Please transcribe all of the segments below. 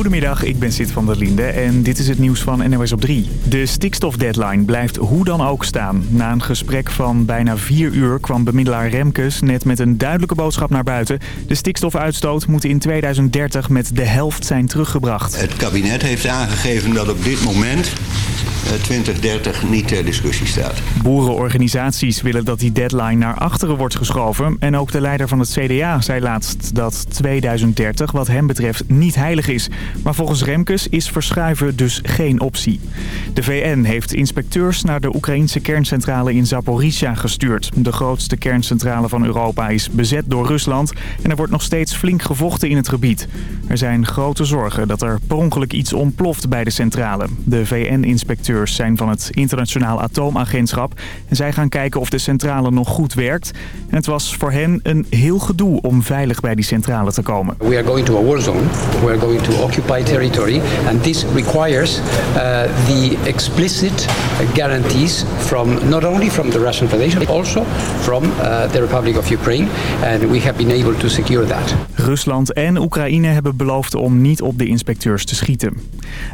Goedemiddag, ik ben Sid van der Linde en dit is het nieuws van NOS op 3. De stikstofdeadline blijft hoe dan ook staan. Na een gesprek van bijna vier uur kwam bemiddelaar Remkes net met een duidelijke boodschap naar buiten. De stikstofuitstoot moet in 2030 met de helft zijn teruggebracht. Het kabinet heeft aangegeven dat op dit moment 2030 niet ter discussie staat. Boerenorganisaties willen dat die deadline naar achteren wordt geschoven. En ook de leider van het CDA zei laatst dat 2030 wat hem betreft niet heilig is. Maar volgens Remkes is verschuiven dus geen optie. De VN heeft inspecteurs naar de Oekraïnse kerncentrale in Zaporizhia gestuurd. De grootste kerncentrale van Europa is bezet door Rusland. En er wordt nog steeds flink gevochten in het gebied. Er zijn grote zorgen dat er per ongeluk iets ontploft bij de centrale. De VN-inspecteurs zijn van het Internationaal Atoomagentschap. En zij gaan kijken of de centrale nog goed werkt. En het was voor hen een heel gedoe om veilig bij die centrale te komen. We are going to a war zone. We are going to occupy territory. And this requires uh, the explicit guarantees from not only from the Russian Federation, but also from uh, the Republic of Ukraine. And we have been able to secure that. Rusland en Oekraïne hebben beloofd om niet op de inspecteurs te schieten.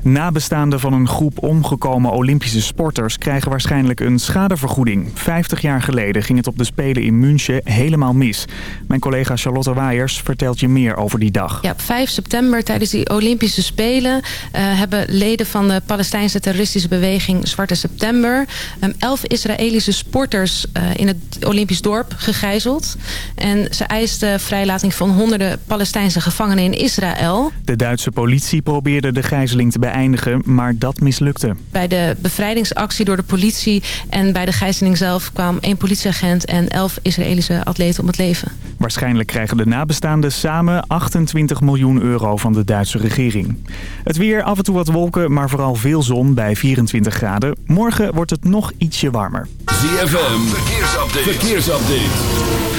Nabestaanden van een groep omgekomen Olympische sporters krijgen waarschijnlijk een schadevergoeding. 50 jaar geleden ging het op de Spelen in München helemaal mis. Mijn collega Charlotte Waaiers vertelt je meer over die dag. Ja, op 5 september tijdens die Olympische Spelen... Uh, hebben leden van de Palestijnse terroristische beweging Zwarte September... Um, elf Israëlische sporters uh, in het Olympisch dorp gegijzeld. En ze eisten vrijlating van honderden Palestijnse gevangenen in Israël. De Duitse politie probeerde de gijzeling te beëindigen, maar dat mislukte. Bij de bevrijdingsactie door de politie en bij de gijzeling zelf... kwam één politieagent en elf Israëlische atleten om het leven. Waarschijnlijk krijgen de nabestaanden samen 28 miljoen euro van de Duitse regering. Het weer, af en toe wat wolken, maar vooral veel zon bij 24 graden. Morgen wordt het nog ietsje warmer. ZFM, verkeersupdate. verkeersupdate.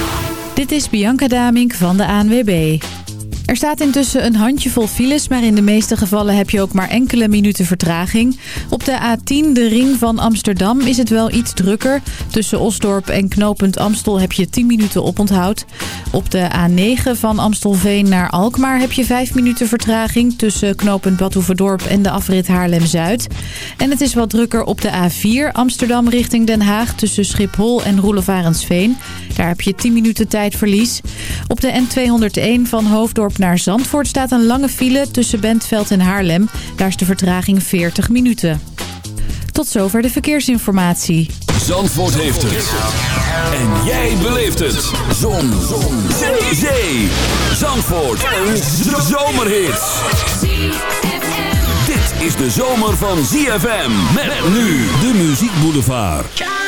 Dit is Bianca Damink van de ANWB. Er staat intussen een handjevol files, maar in de meeste gevallen heb je ook maar enkele minuten vertraging. Op de A10, de ring van Amsterdam, is het wel iets drukker. Tussen Osdorp en knooppunt Amstel heb je 10 minuten oponthoud. Op de A9 van Amstelveen naar Alkmaar heb je 5 minuten vertraging... tussen knooppunt Badhoevedorp en de afrit Haarlem-Zuid. En het is wat drukker op de A4 Amsterdam richting Den Haag... tussen Schiphol en Roelevarensveen. Daar heb je 10 minuten tijdverlies. Op de N201 van Hoofddorp naar Zandvoort staat een lange file tussen Bentveld en Haarlem. Daar is de vertraging 40 minuten. Tot zover de verkeersinformatie. Zandvoort heeft het. En jij beleeft het. Zon. Zon. Zee. Zandvoort. Een zomerhit. Dit is de zomer van ZFM. Met nu de Muziek Boulevard.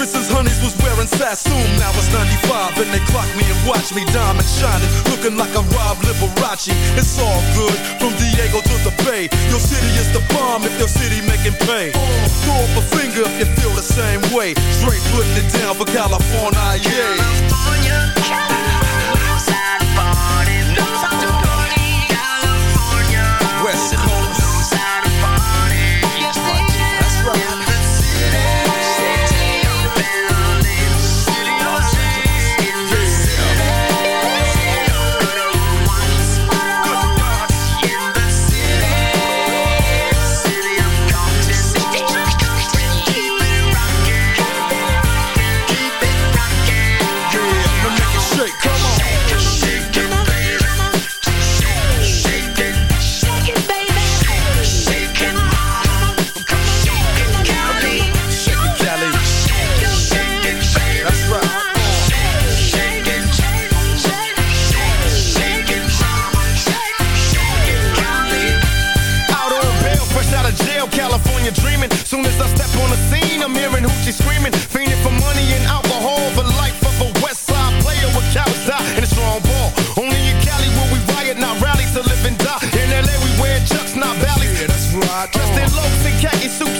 Since Honeys was wearing Sassoon, now it's 95 and they clock me and watch me diamond shining, looking like a Rob Liberace. It's all good from Diego to the Bay. Your city is the bomb if your city making pay. Throw up a finger if you feel the same way. Straight putting it down for California, yeah. California. I dressed in loafs and khaki suits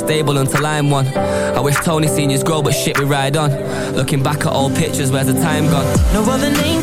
stable until I'm one. I wish Tony seniors grow, but shit, we ride on. Looking back at old pictures, where's the time gone? No other name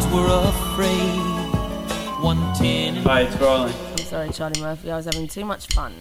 The clouds were afraid. One ten. Hi, it's rolling. I'm sorry, Charlie Murphy. I was having too much fun.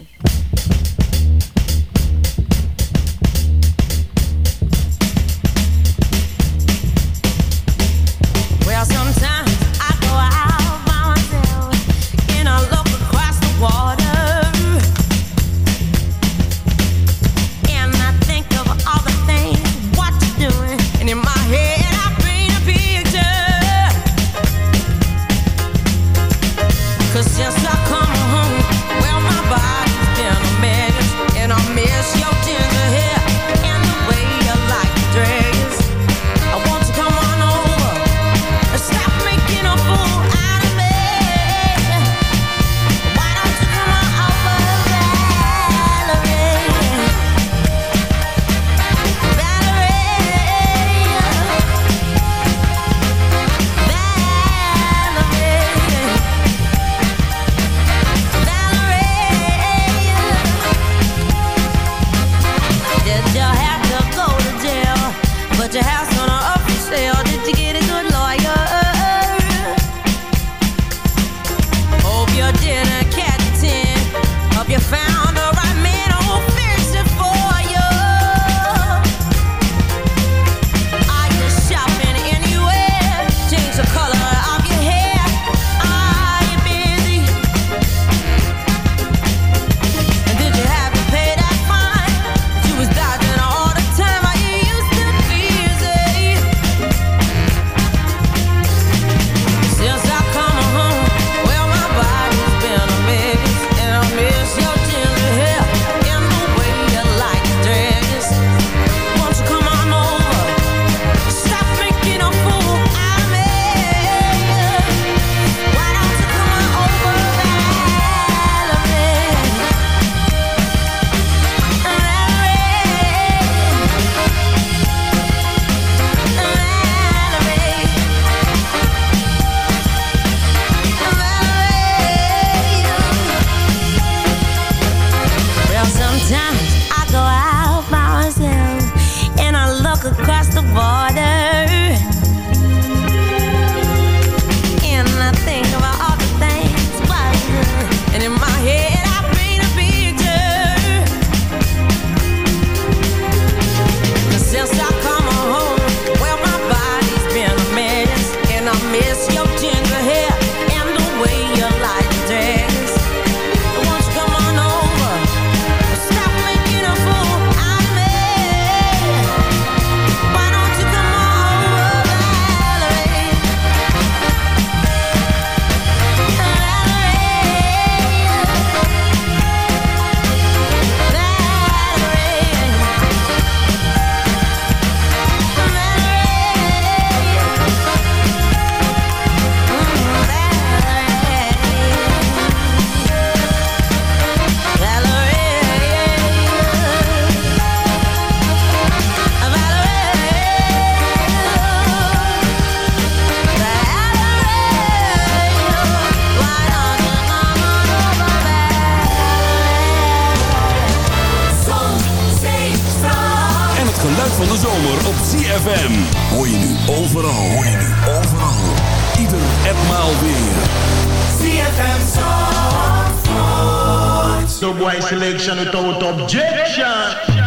Boy selection without objection.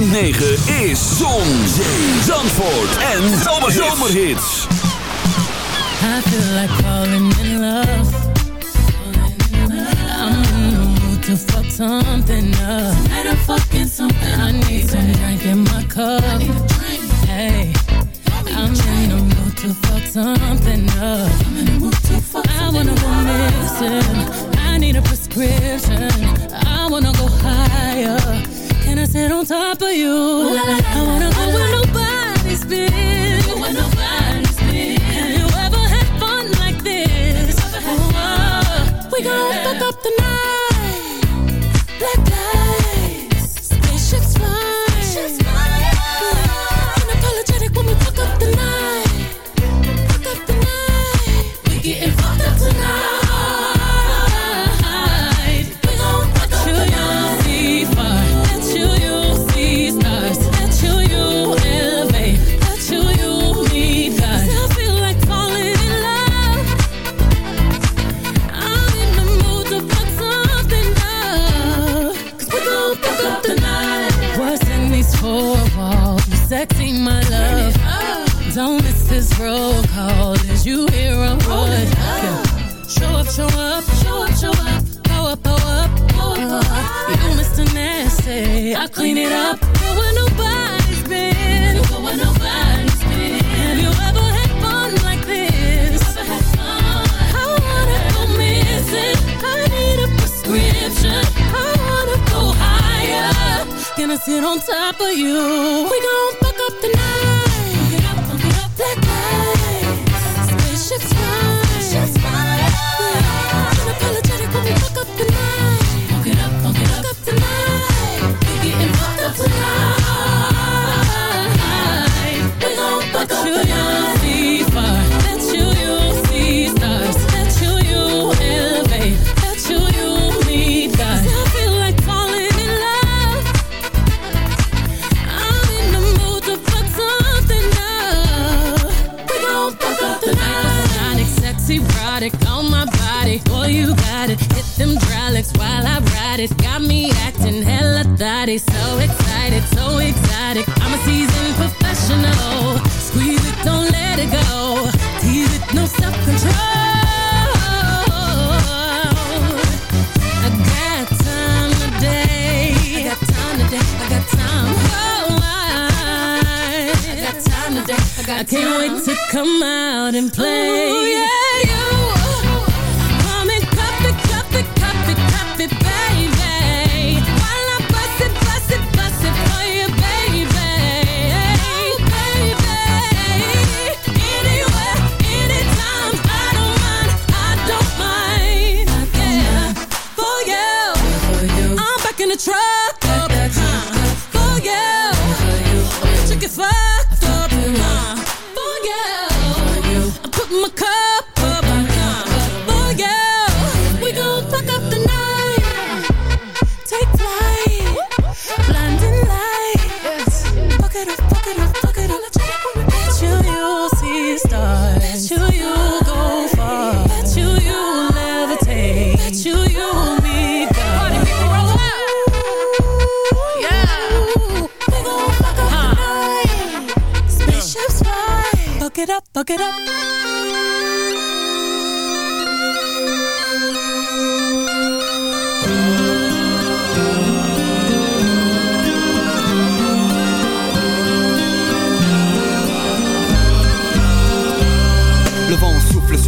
106.9 is Zon, Zee, Zandvoort en Zomerhits. I feel like falling in love. I'm in the mood to fuck something up. Tonight I'm fucking something I need some drink in my cup. Hey, I'm in the mood to fuck something up. I'm in the mood to fuck I wanna go missing. I need a prescription. I wanna go higher. Can I sit on top of you? I wanna go where nobody's been. Clean it up. Where nobody's been. Have you ever had fun like this? I wanna go missing. I need a prescription. I wanna go higher. Can I sit on top of you? We gon' fuck up the night.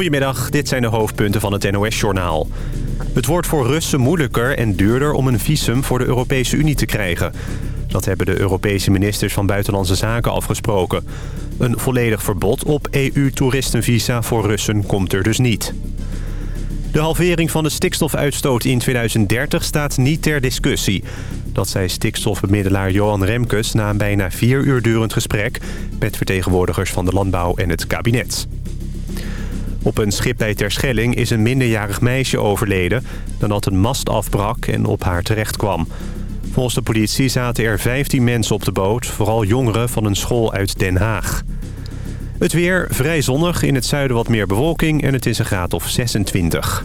Goedemiddag, dit zijn de hoofdpunten van het NOS-journaal. Het wordt voor Russen moeilijker en duurder om een visum voor de Europese Unie te krijgen. Dat hebben de Europese ministers van Buitenlandse Zaken afgesproken. Een volledig verbod op EU-toeristenvisa voor Russen komt er dus niet. De halvering van de stikstofuitstoot in 2030 staat niet ter discussie. Dat zei stikstofbemiddelaar Johan Remkes na een bijna vier uur durend gesprek... met vertegenwoordigers van de landbouw en het kabinet. Op een schip bij Terschelling is een minderjarig meisje overleden... nadat een mast afbrak en op haar terecht kwam. Volgens de politie zaten er 15 mensen op de boot... vooral jongeren van een school uit Den Haag. Het weer vrij zonnig, in het zuiden wat meer bewolking... en het is een graad of 26.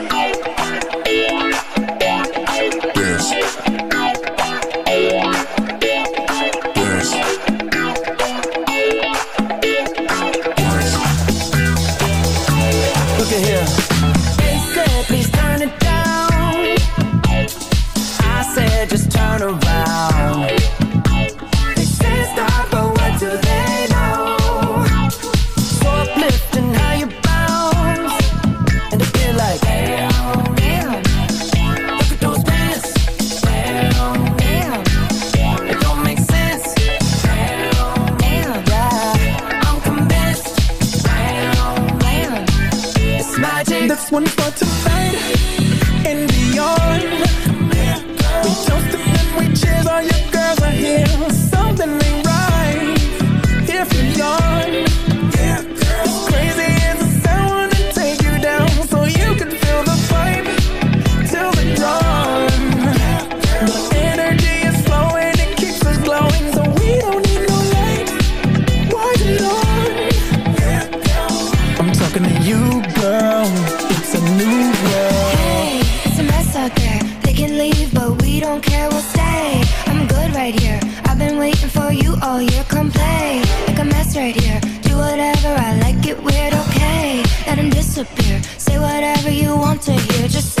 do whatever I like it weird, okay Let him disappear Say whatever you want to hear, just say.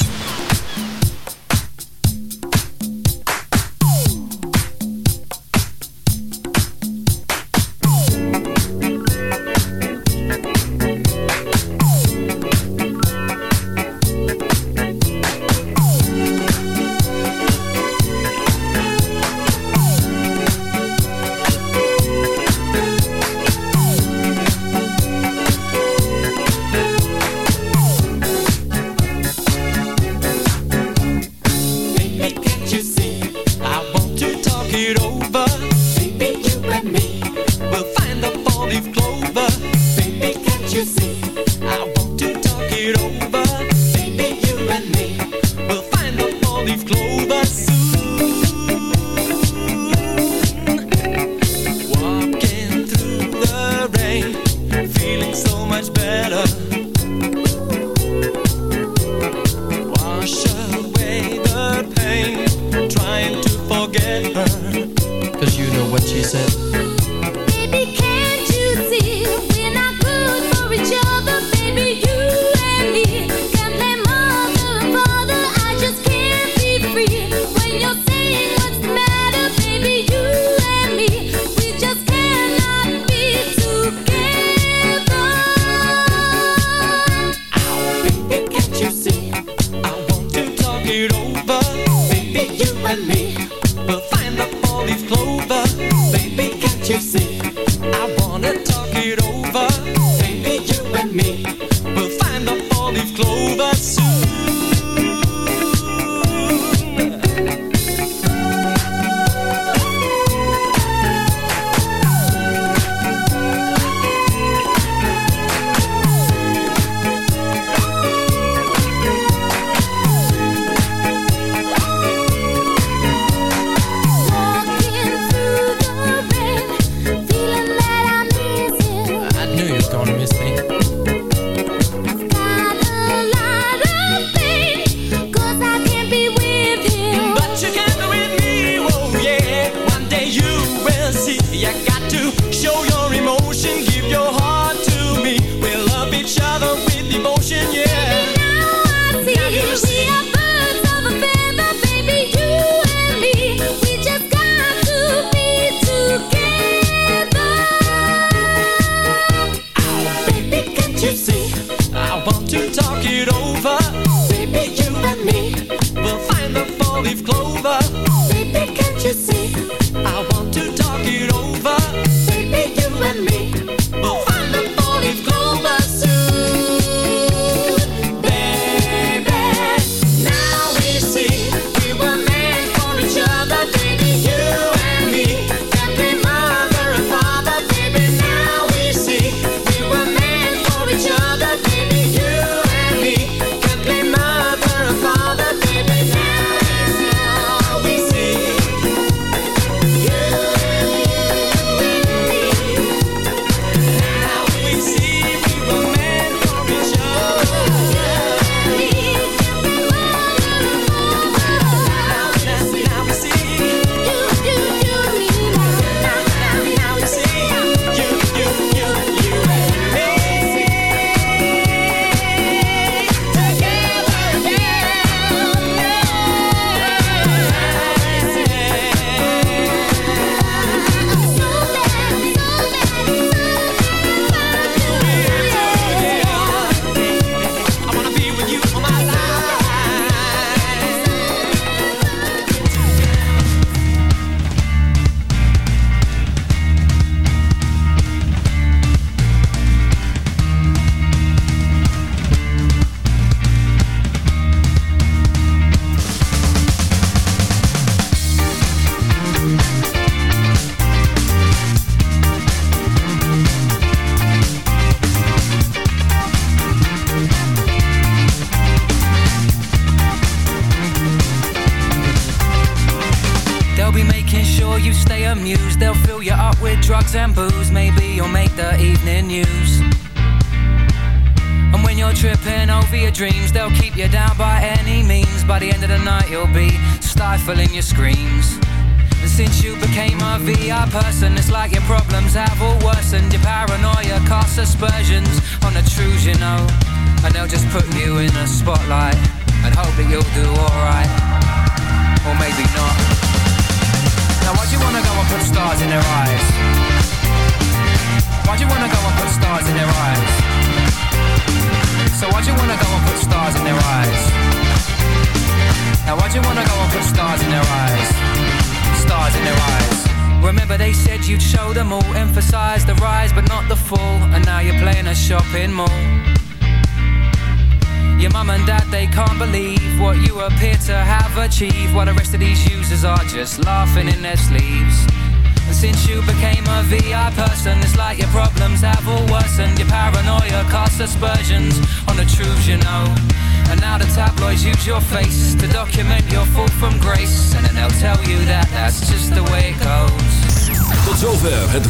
ja.